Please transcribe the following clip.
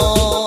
amor.